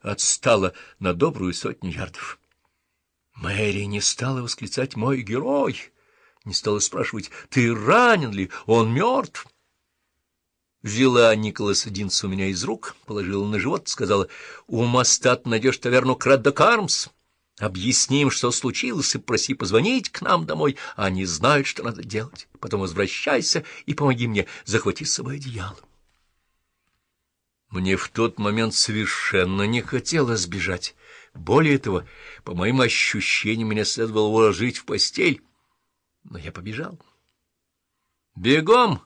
отстала на добрую сотню ярдов. Мэри не стала восклицать «Мой герой!» не стала спрашивать «Ты ранен ли? Он мертв?» Взяла Николаса Динса у меня из рук, положила на живот, сказала «У моста ты найдешь таверну Креддо Кармс». Объясним, что случилось, и проси позвонить к нам домой. Они знают, что надо делать. Потом возвращайся и помоги мне, захвати с собой одеяло. Мне в тот момент совершенно не хотелось сбежать. Более того, по моим ощущениям, меня следовало уложить в постель. Но я побежал. Бегом!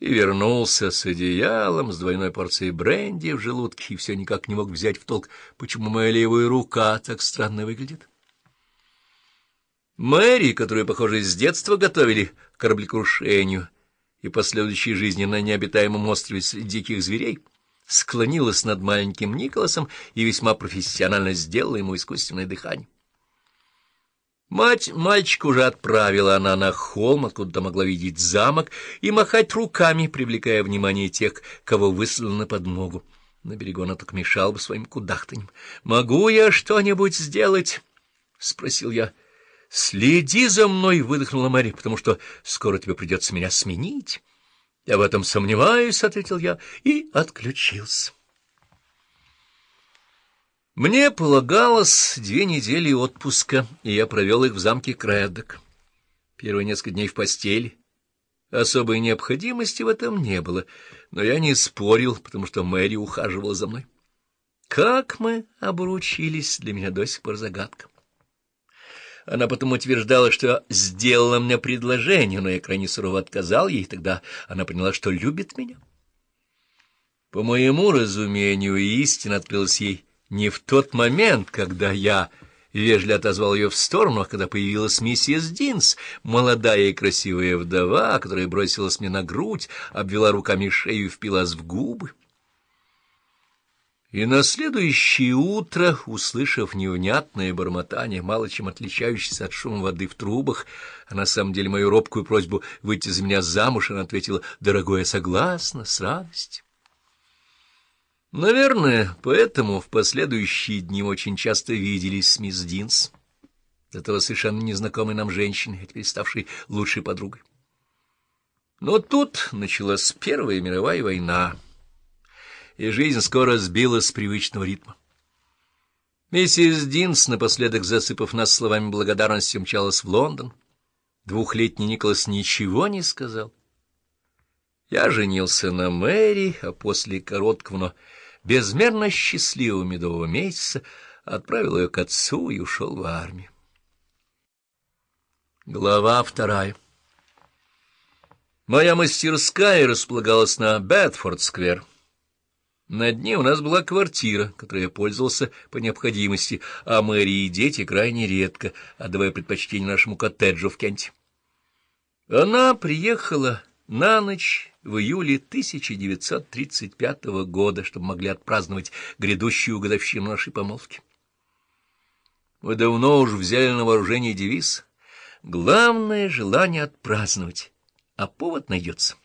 И вернулся с одеялом, с двойной порцией бренди в желудке, и все никак не мог взять в толк, почему моя левая рука так странно выглядит. Мэри, которую, похоже, с детства готовили к кораблекрушению и последующей жизни на необитаемом острове среди диких зверей, склонилась над маленьким Николасом и весьма профессионально сделала ему искусственное дыхание. Мать мальчика уже отправила она на холм, откуда могла видеть замок, и махать руками, привлекая внимание тех, кого выслали на подмогу. На берегу она так мешал бы своим кудахтанем. — Могу я что-нибудь сделать? — спросил я. — Следи за мной, — выдохнула Мэри, — потому что скоро тебе придется меня сменить. — Я в этом сомневаюсь, — ответил я и отключился. Мне полагалось две недели отпуска, и я провел их в замке Крэддок. Первые несколько дней в постели. Особой необходимости в этом не было, но я не спорил, потому что Мэри ухаживала за мной. Как мы обручились, для меня до сих пор загадка. Она потом утверждала, что сделала мне предложение, но я крайне сурово отказал ей, тогда она поняла, что любит меня. По моему разумению, истина открылась ей не в тот момент, когда я вежливо отозвал ее в сторону, а когда появилась миссис Динс, молодая и красивая вдова, которая бросилась мне на грудь, обвела руками шею и впилась в губы. И на следующее утро, услышав невнятное бормотание, мало чем отличающееся от шума воды в трубах, а на самом деле мою робкую просьбу выйти за меня замуж, она ответила «Дорогой, я согласна, с радостью». Наверное, поэтому в последующие дни очень часто виделись с мисс Динс, этого совершенно незнакомой нам женщины, а теперь ставшей лучшей подругой. Но тут началась Первая мировая война, и жизнь скоро сбилась с привычного ритма. Миссис Динс, напоследок засыпав нас словами благодарности, мчалась в Лондон. Двухлетний Николас ничего не сказал. Я женился на Мэри, а после короткого, но безмерно счастливого медового месяца отправил ее к отцу и ушел в армию. Глава вторая Моя мастерская располагалась на Бетфорд-сквер. На дне у нас была квартира, которой я пользовался по необходимости, а Мэри и дети крайне редко, отдавая предпочтение нашему коттеджу в Кенте. Она приехала на ночь в июле 1935 года, чтобы могли отпраздновать грядущую годовщину нашей помолвки. Мы давно уже взяли на вооружение девиз «Главное желание отпраздновать, а повод найдется».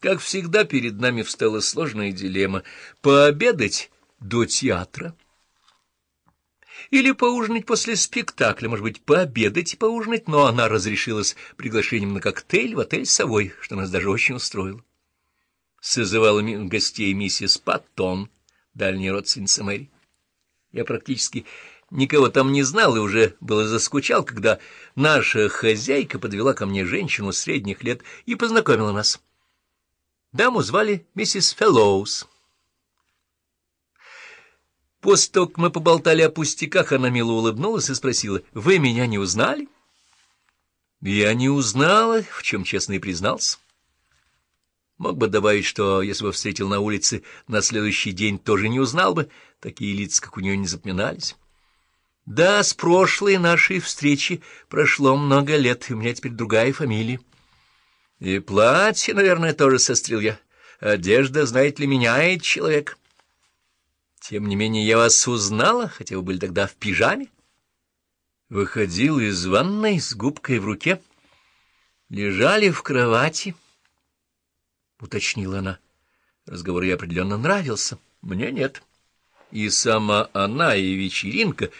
Как всегда, перед нами встала сложная дилемма — пообедать до театра — или поужинать после спектакля, может быть, пообедать и поужинать, но она разрешилась приглашением на коктейль в отель «Совой», что нас даже очень устроило. Созывала гостей миссис Паттон, дальняя родственница Мэри. Я практически никого там не знал и уже было заскучал, когда наша хозяйка подвела ко мне женщину средних лет и познакомила нас. Даму звали миссис Феллоус. После того, как мы поболтали о пустяках, она мило улыбнулась и спросила, «Вы меня не узнали?» Я не узнала, в чем честно и признался. Мог бы добавить, что если бы встретил на улице на следующий день, тоже не узнал бы, такие лица, как у нее, не запоминались. Да, с прошлой нашей встречи прошло много лет, и у меня теперь другая фамилия. И платье, наверное, тоже сострил я. Одежда, знаете ли, меняет человека. Тем не менее, я вас узнала, хотя вы были тогда в пижаме. Выходил из ванной с губкой в руке. Лежали в кровати, — уточнила она. Разговор ей определенно нравился. Мне нет. и сама она, и вечеринка